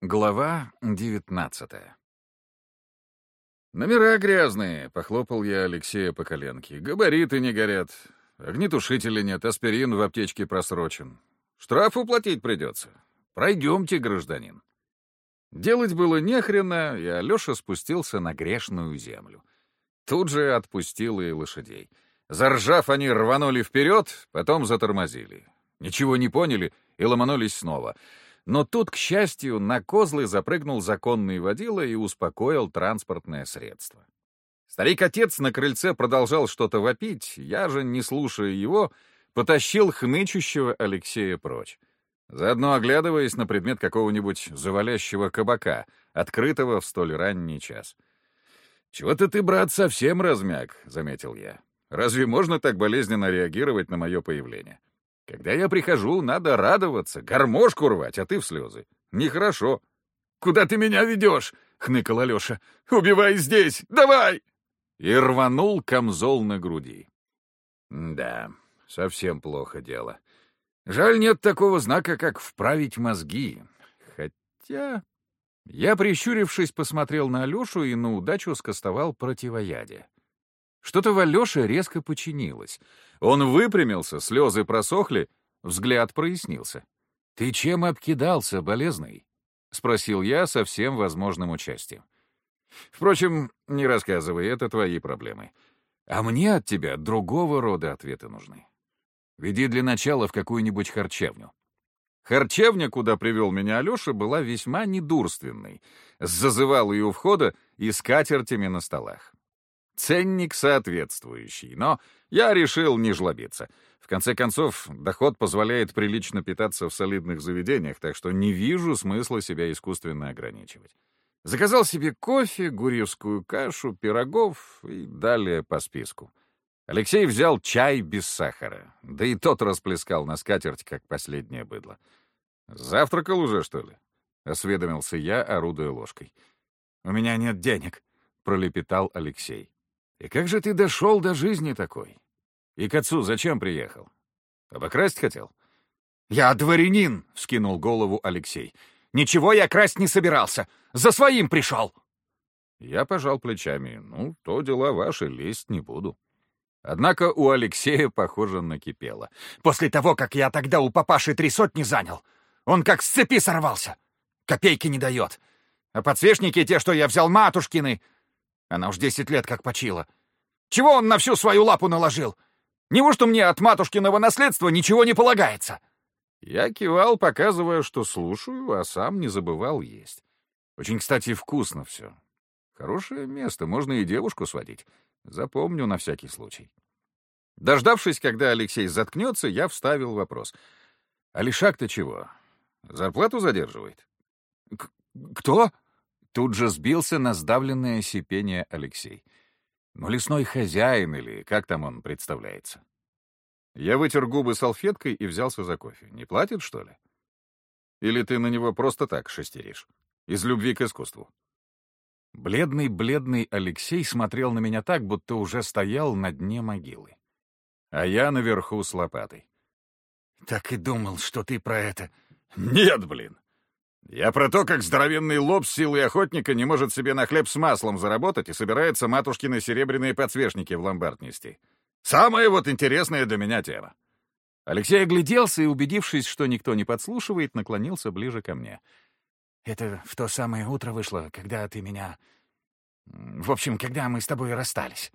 Глава девятнадцатая «Номера грязные», — похлопал я Алексея по коленке. «Габариты не горят, огнетушителя нет, аспирин в аптечке просрочен. Штраф уплатить придется. Пройдемте, гражданин». Делать было нехрена, и Алеша спустился на грешную землю. Тут же отпустил и лошадей. Заржав, они рванули вперед, потом затормозили. Ничего не поняли и ломанулись снова — но тут, к счастью, на козлы запрыгнул законный водила и успокоил транспортное средство. Старик-отец на крыльце продолжал что-то вопить, я же, не слушая его, потащил хнычущего Алексея прочь, заодно оглядываясь на предмет какого-нибудь завалящего кабака, открытого в столь ранний час. «Чего-то ты, брат, совсем размяк», — заметил я. «Разве можно так болезненно реагировать на мое появление?» Когда я прихожу, надо радоваться, гармошку рвать, а ты в слезы. Нехорошо. «Куда ты меня ведешь?» — хныкал Алеша. «Убивай здесь! Давай!» И рванул камзол на груди. Да, совсем плохо дело. Жаль, нет такого знака, как «вправить мозги». Хотя... Я, прищурившись, посмотрел на Алешу и на удачу скостовал противоядие. Что-то в Алёше резко починилось. Он выпрямился, слезы просохли, взгляд прояснился. «Ты чем обкидался, болезный?» — спросил я со всем возможным участием. «Впрочем, не рассказывай, это твои проблемы. А мне от тебя другого рода ответы нужны. Веди для начала в какую-нибудь харчевню». Харчевня, куда привел меня Алёша, была весьма недурственной, с зазывалой у входа и скатертями на столах. Ценник соответствующий, но я решил не жлобиться. В конце концов, доход позволяет прилично питаться в солидных заведениях, так что не вижу смысла себя искусственно ограничивать. Заказал себе кофе, гурьевскую кашу, пирогов и далее по списку. Алексей взял чай без сахара, да и тот расплескал на скатерть, как последнее быдло. «Завтракал уже, что ли?» — осведомился я, орудуя ложкой. «У меня нет денег», — пролепетал Алексей. И как же ты дошел до жизни такой? И к отцу зачем приехал? Обокрасть хотел? «Я дворянин!» — вскинул голову Алексей. «Ничего я красть не собирался! За своим пришел!» Я пожал плечами. Ну, то дела ваши, лезть не буду. Однако у Алексея, похоже, накипело. «После того, как я тогда у папаши три сотни занял, он как с цепи сорвался. Копейки не дает. А подсвечники те, что я взял матушкины, она уж десять лет как почила. Чего он на всю свою лапу наложил? Неужто мне от матушкиного наследства ничего не полагается?» Я кивал, показывая, что слушаю, а сам не забывал есть. Очень, кстати, вкусно все. Хорошее место, можно и девушку сводить. Запомню на всякий случай. Дождавшись, когда Алексей заткнется, я вставил вопрос. «Алишак-то чего? Зарплату задерживает?» «Кто?» Тут же сбился на сдавленное сипение Алексей. Ну, лесной хозяин или как там он представляется? Я вытер губы салфеткой и взялся за кофе. Не платит, что ли? Или ты на него просто так шестеришь? Из любви к искусству? Бледный-бледный Алексей смотрел на меня так, будто уже стоял на дне могилы. А я наверху с лопатой. «Так и думал, что ты про это...» «Нет, блин! Я про то, как здоровенный лоб с силой охотника не может себе на хлеб с маслом заработать и собирается матушкины серебряные подсвечники в ломбард нести. Самая вот интересная для меня тема. Алексей огляделся и, убедившись, что никто не подслушивает, наклонился ближе ко мне. «Это в то самое утро вышло, когда ты меня... В общем, когда мы с тобой расстались.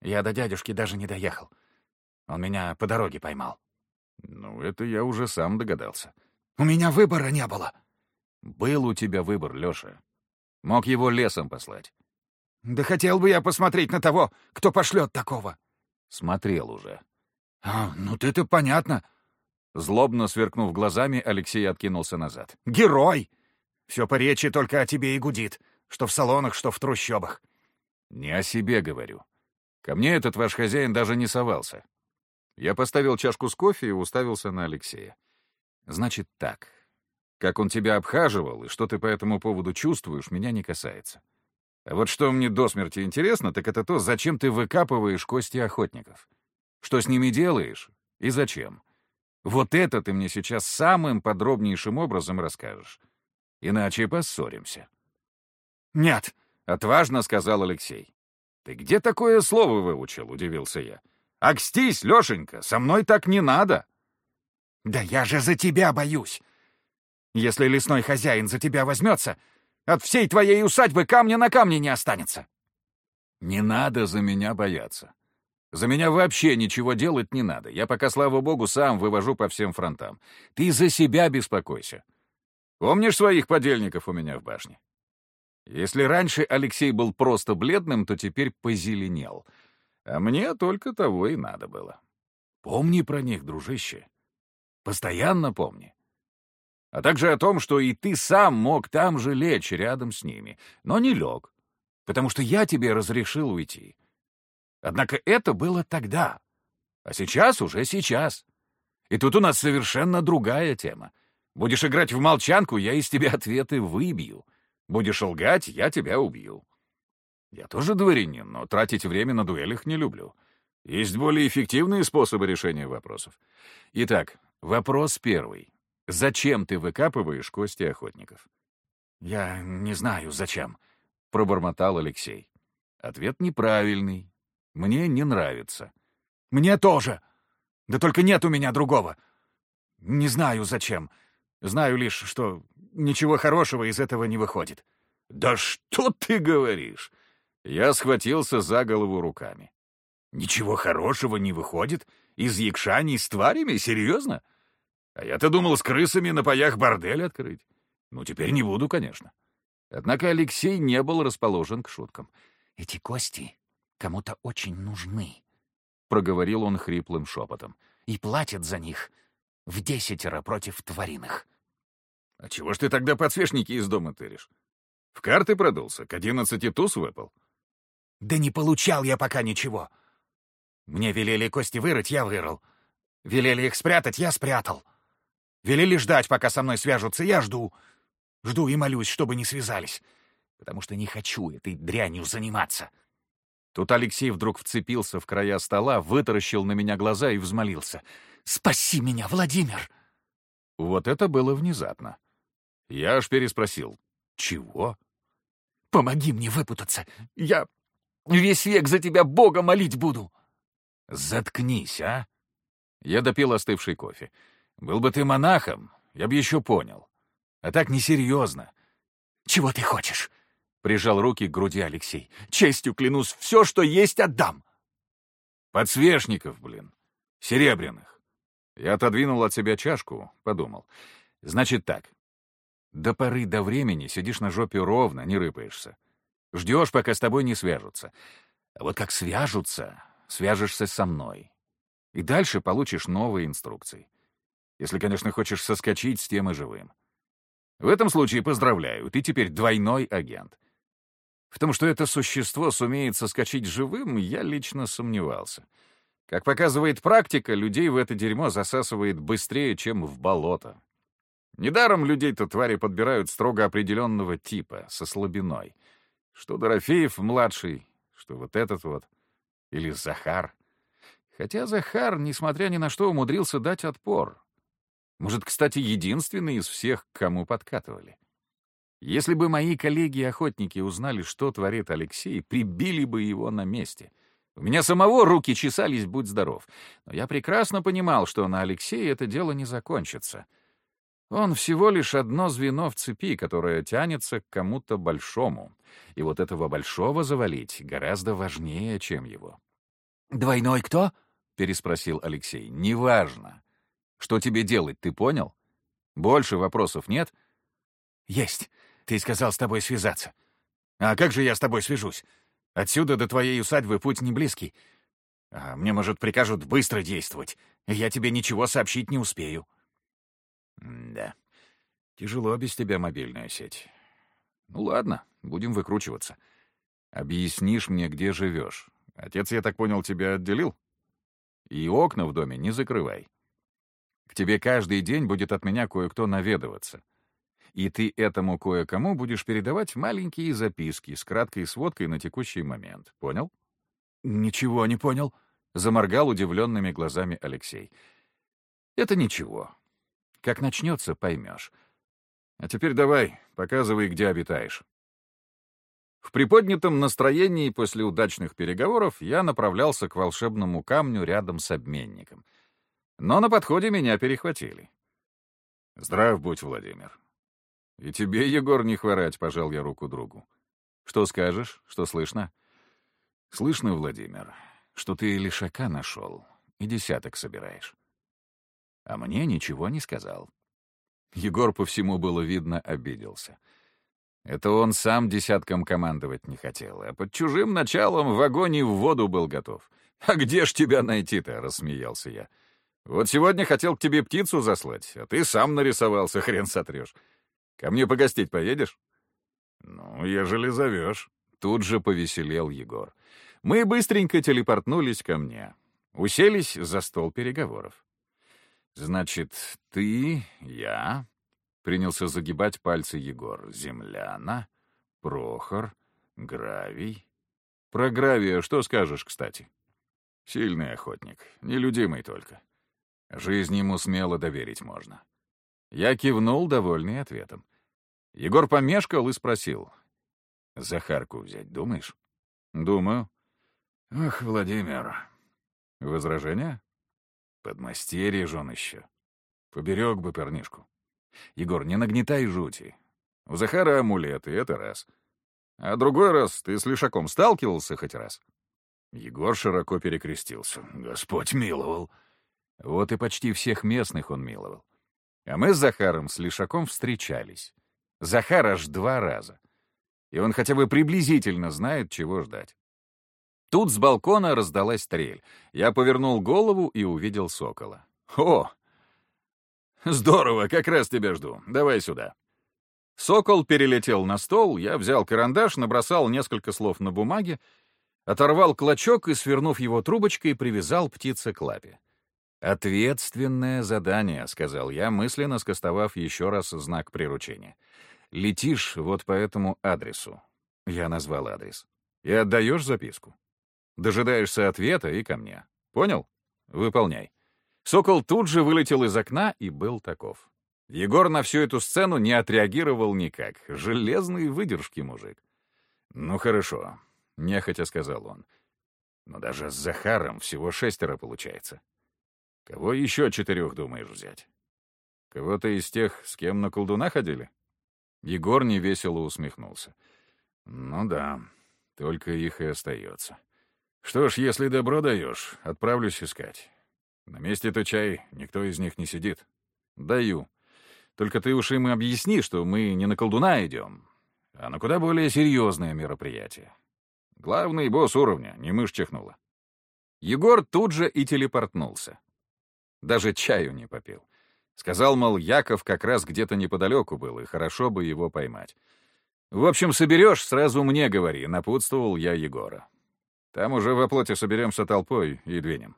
Я до дядюшки даже не доехал. Он меня по дороге поймал». «Ну, это я уже сам догадался». «У меня выбора не было». Был у тебя выбор, Лёша. Мог его лесом послать. Да хотел бы я посмотреть на того, кто пошлет такого. Смотрел уже. А, ну ты-то понятно. Злобно сверкнув глазами, Алексей откинулся назад. Герой! Все по речи только о тебе и гудит. Что в салонах, что в трущобах. Не о себе говорю. Ко мне этот ваш хозяин даже не совался. Я поставил чашку с кофе и уставился на Алексея. Значит так, как он тебя обхаживал и что ты по этому поводу чувствуешь, меня не касается. А вот что мне до смерти интересно, так это то, зачем ты выкапываешь кости охотников. Что с ними делаешь и зачем. Вот это ты мне сейчас самым подробнейшим образом расскажешь. Иначе поссоримся. «Нет», — отважно сказал Алексей. «Ты где такое слово выучил?» — удивился я. «Акстись, Лешенька, со мной так не надо!» «Да я же за тебя боюсь! Если лесной хозяин за тебя возьмется, от всей твоей усадьбы камня на камне не останется!» «Не надо за меня бояться. За меня вообще ничего делать не надо. Я пока, слава богу, сам вывожу по всем фронтам. Ты за себя беспокойся. Помнишь своих подельников у меня в башне? Если раньше Алексей был просто бледным, то теперь позеленел. А мне только того и надо было. Помни про них, дружище. Постоянно помни. А также о том, что и ты сам мог там же лечь рядом с ними, но не лег, потому что я тебе разрешил уйти. Однако это было тогда, а сейчас уже сейчас. И тут у нас совершенно другая тема. Будешь играть в молчанку, я из тебя ответы выбью. Будешь лгать, я тебя убью. Я тоже дворянин, но тратить время на дуэлях не люблю. Есть более эффективные способы решения вопросов. Итак, вопрос первый. Зачем ты выкапываешь кости охотников? «Я не знаю, зачем», — пробормотал Алексей. Ответ неправильный. Мне не нравится. «Мне тоже. Да только нет у меня другого. Не знаю, зачем. Знаю лишь, что ничего хорошего из этого не выходит». «Да что ты говоришь?» Я схватился за голову руками. «Ничего хорошего не выходит? Из якшаний с тварями? Серьезно? А я-то думал с крысами на паях бордель открыть. Ну, теперь не буду, конечно». Однако Алексей не был расположен к шуткам. «Эти кости кому-то очень нужны», — проговорил он хриплым шепотом. «И платят за них в десятеро против твариных». «А чего ж ты тогда подсвечники из дома тыришь? В карты продулся, к одиннадцати туз выпал?» «Да не получал я пока ничего. Мне велели кости вырыть, я вырыл. Велели их спрятать, я спрятал. Велели ждать, пока со мной свяжутся, я жду. Жду и молюсь, чтобы не связались, потому что не хочу этой дрянью заниматься». Тут Алексей вдруг вцепился в края стола, вытаращил на меня глаза и взмолился. «Спаси меня, Владимир!» Вот это было внезапно. Я аж переспросил. «Чего?» «Помоги мне выпутаться. Я весь век за тебя Бога молить буду». «Заткнись, а!» Я допил остывший кофе. «Был бы ты монахом, я бы еще понял. А так несерьезно». «Чего ты хочешь?» — прижал руки к груди Алексей. «Честью клянусь, все, что есть, отдам!» «Подсвечников, блин. Серебряных». Я отодвинул от себя чашку, подумал. «Значит так. До поры до времени сидишь на жопе ровно, не рыпаешься. Ждешь, пока с тобой не свяжутся. А вот как свяжутся, свяжешься со мной. И дальше получишь новые инструкции. Если, конечно, хочешь соскочить с темы живым. В этом случае поздравляю, ты теперь двойной агент. В том, что это существо сумеет соскочить живым, я лично сомневался. Как показывает практика, людей в это дерьмо засасывает быстрее, чем в болото. Недаром людей-то твари подбирают строго определенного типа, со слабиной. Что Дорофеев-младший, что вот этот вот, или Захар. Хотя Захар, несмотря ни на что, умудрился дать отпор. Может, кстати, единственный из всех, к кому подкатывали. Если бы мои коллеги-охотники узнали, что творит Алексей, прибили бы его на месте. У меня самого руки чесались, будь здоров. Но я прекрасно понимал, что на Алексея это дело не закончится — он всего лишь одно звено в цепи, которое тянется к кому-то большому. И вот этого большого завалить гораздо важнее, чем его. «Двойной кто?» — переспросил Алексей. «Неважно. Что тебе делать, ты понял? Больше вопросов нет?» «Есть. Ты сказал с тобой связаться. А как же я с тобой свяжусь? Отсюда до твоей усадьбы путь не близкий. А мне, может, прикажут быстро действовать, я тебе ничего сообщить не успею». Да. Тяжело без тебя мобильная сеть. Ну ладно, будем выкручиваться. Объяснишь мне, где живешь. Отец, я так понял, тебя отделил? И окна в доме не закрывай. К тебе каждый день будет от меня кое-кто наведываться. И ты этому кое-кому будешь передавать маленькие записки с краткой сводкой на текущий момент. Понял? Ничего не понял, — заморгал удивленными глазами Алексей. Это ничего. Как начнется, поймешь. А теперь давай, Показывай, где обитаешь». В приподнятом настроении после удачных переговоров я направлялся к волшебному камню рядом с обменником. Но на подходе меня перехватили. «Здрав будь, Владимир». «И тебе, Егор, не хворать», — пожал я руку другу. «Что скажешь? Что слышно?» «Слышно, Владимир, что ты лишака нашел и десяток собираешь». А мне ничего не сказал. Егор по всему было видно обиделся. Это он сам десятком командовать не хотел, а под чужим началом в огонь и в воду был готов. «А где ж тебя найти-то?» — рассмеялся я. «Вот сегодня хотел к тебе птицу заслать, а ты сам нарисовался, хрен сотрешь. Ко мне погостить поедешь?» «Ну, ежели зовешь». Тут же повеселел Егор. Мы быстренько телепортнулись ко мне. Уселись за стол переговоров. «Значит, ты, я, Принялся загибать пальцы Егор. Земляна, Прохор, Гравий. Про Гравия что скажешь, кстати? Сильный охотник, нелюдимый только. Жизнь ему смело доверить можно. Я кивнул, довольный ответом. Егор помешкал и спросил. «Захарку взять думаешь?» «Думаю». «Ах, Владимир». «Возражение?» «Подмастерье жен еще. Поберег бы пернишку». Егор, не нагнетай жути. У Захара амулеты, это раз. А другой раз ты с Лишаком сталкивался хоть раз? Егор широко перекрестился. Господь миловал. Вот и почти всех местных он миловал. А мы с Захаром с Лишаком встречались. Захар аж два раза. И он хотя бы приблизительно знает, чего ждать. Тут с балкона раздалась трель. Я повернул голову и увидел сокола. «О, «Здорово, как раз тебя жду. Давай сюда». Сокол перелетел на стол, я взял карандаш, набросал несколько слов на бумаге, оторвал клочок и, свернув его трубочкой, привязал птице к лапе. «Ответственное задание», — сказал я, мысленно скостовав еще раз знак приручения. «Летишь вот по этому адресу». Я назвал адрес. «И отдаешь записку. Дожидаешься ответа и ко мне. Понял? Выполняй». Сокол тут же вылетел из окна и был таков. Егор на всю эту сцену не отреагировал никак. Железный выдержки мужик. «Ну хорошо», — нехотя сказал он. «Но даже с Захаром всего шестеро получается. Кого еще четырех думаешь взять? Кого-то из тех, с кем на колдуна ходили?» Егор невесело усмехнулся. «Ну да, только их и остается. Что ж, если добро даешь, отправлюсь искать. На месте-то чай, никто из них не сидит. Даю. Только ты уж им объясни, что мы не на колдуна идем, а на куда более серьезное мероприятие. Главный босс уровня, не мышь чихнула. Егор тут же и телепортнулся. Даже чаю не попил. Сказал, мол, Яков как раз где-то неподалеку был, и хорошо бы его поймать. В общем, соберешь, сразу мне говори, напутствовал я Егора. Там уже во плоти соберемся толпой и двинем.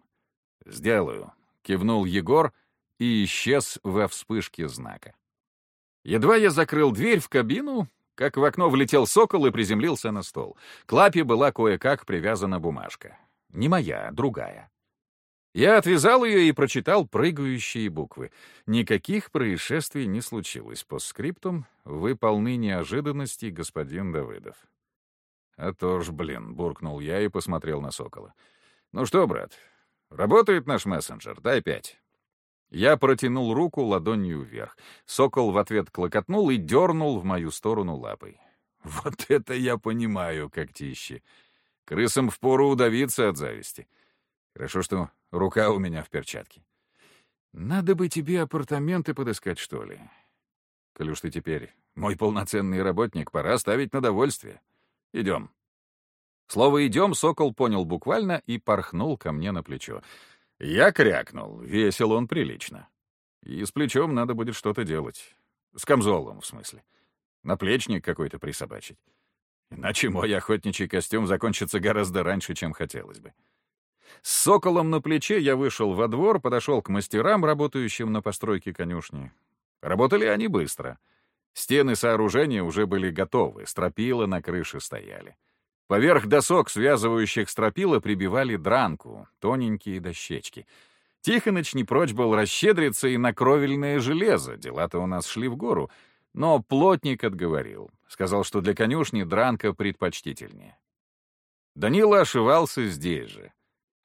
«Сделаю», — кивнул Егор и исчез во вспышке знака. Едва я закрыл дверь в кабину, как в окно влетел сокол и приземлился на стол. К лапе была кое-как привязана бумажка. Не моя, а другая. Я отвязал ее и прочитал прыгающие буквы. Никаких происшествий не случилось. По скриптум вы полны неожиданностей, господин Давыдов. «А то ж, блин», — буркнул я и посмотрел на сокола. «Ну что, брат, «Работает наш мессенджер, дай пять». Я протянул руку ладонью вверх. Сокол в ответ клокотнул и дернул в мою сторону лапой. Вот это я понимаю, когтище. Крысам впору удавиться от зависти. Хорошо, что рука у меня в перчатке. Надо бы тебе апартаменты подыскать, что ли. Коль ты теперь мой полноценный работник, пора ставить на довольствие. Идем. Слово «идем» сокол понял буквально и порхнул ко мне на плечо. Я крякнул, весел он прилично. И с плечом надо будет что-то делать. С камзолом, в смысле. Наплечник какой-то присобачить. Иначе мой охотничий костюм закончится гораздо раньше, чем хотелось бы. С соколом на плече я вышел во двор, подошел к мастерам, работающим на постройке конюшни. Работали они быстро. Стены сооружения уже были готовы, стропила на крыше стояли. Поверх досок, связывающих стропила, прибивали дранку, тоненькие дощечки. Тихоныч не прочь был расщедриться и на кровельное железо, дела-то у нас шли в гору. Но плотник отговорил. Сказал, что для конюшни дранка предпочтительнее. Данила ошивался здесь же.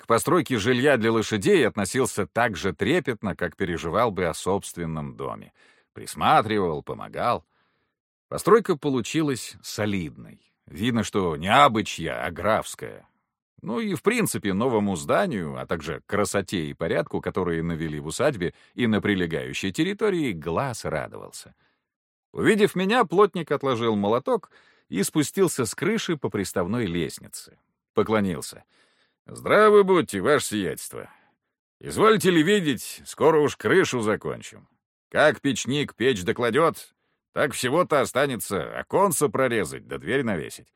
Постройке жилья для лошадей относился так же трепетно, как переживал бы о собственном доме. Присматривал, помогал. Постройка получилась солидной. Видно, что не абычья, а графская. Ну и, в принципе, новому зданию, а также красоте и порядку, которые навели в усадьбе и на прилегающей территории, глаз радовался. Увидев меня, плотник отложил молоток и спустился с крыши по приставной лестнице. Поклонился. «Здравы будьте, ваше сиятельство. Извольте ли видеть, скоро уж крышу закончим. Как печник печь докладет, так всего-то останется оконца прорезать да дверь навесить.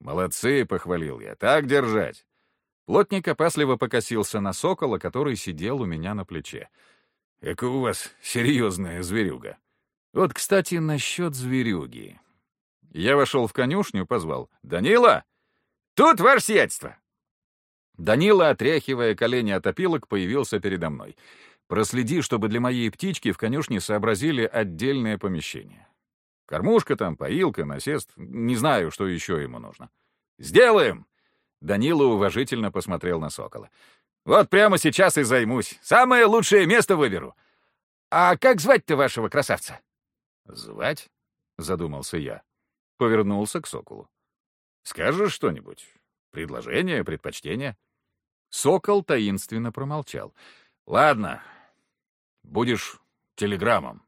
«Молодцы!» — похвалил я. «Так держать!» Плотник опасливо покосился на сокола, который сидел у меня на плече. «Эка у вас серьезная зверюга!» Вот, кстати, насчет зверюги. Я вошел в конюшню, позвал. «Данила! Тут ваше сиятельство!» Данила, отряхивая колени от опилок, появился передо мной. «Проследи, чтобы для моей птички в конюшне сообразили отдельное помещение. Кормушка там, поилка, насест. Не знаю, что еще ему нужно. «Сделаем!» Данила уважительно посмотрел на сокола. «Вот прямо сейчас и займусь. Самое лучшее место выберу. А как звать-то вашего красавца?» «Звать?» — задумался я. Повернулся к соколу. «Скажешь что-нибудь? Предложение, предпочтение?» Сокол таинственно промолчал. «Ладно, будешь телеграммом.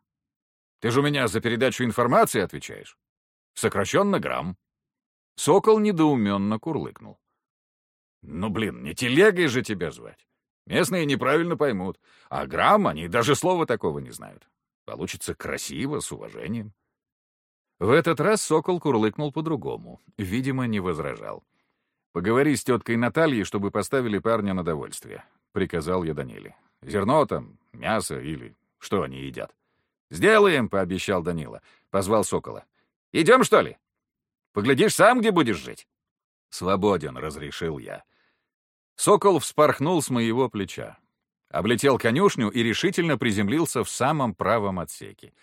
Ты же у меня за передачу информации отвечаешь. Сокращенно грамм. Сокол недоуменно курлыкнул. Ну, блин, не телегой же тебя звать. Местные неправильно поймут. А грамм они даже слова такого не знают. Получится красиво, с уважением. В этот раз сокол курлыкнул по-другому. Видимо, не возражал. «Поговори с теткой Натальей, чтобы поставили парня на довольствие», — приказал я Даниле. «Зерно там, мясо или что они едят». «Сделаем», — пообещал Данила. Позвал Сокола. «Идем, что ли? Поглядишь сам, где будешь жить?» «Свободен», — разрешил я. Сокол вспорхнул с моего плеча. Облетел конюшню и решительно приземлился в самом правом отсеке.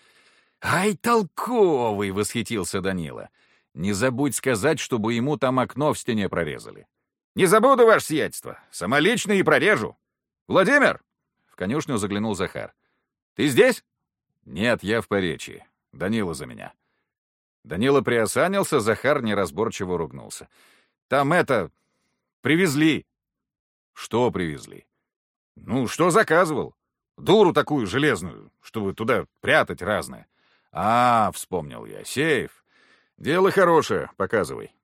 «Ай, толковый!» — восхитился Данила. «Не забудь сказать, чтобы ему там окно в стене прорезали». «Не забуду, ваше сиятельство. Самолично и прорежу. Владимир!» В конюшню заглянул Захар. «Ты здесь?» «Нет, я в Поречии. Данила за меня». Данила приосанился, Захар неразборчиво ругнулся. «Там это... привезли». «Что привезли?» «Ну, что заказывал? Дуру такую железную, чтобы туда прятать разное». «А, — вспомнил я, — сейф. Дело хорошее, показывай».